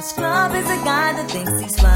A scrub is a guy that thinks he's fine.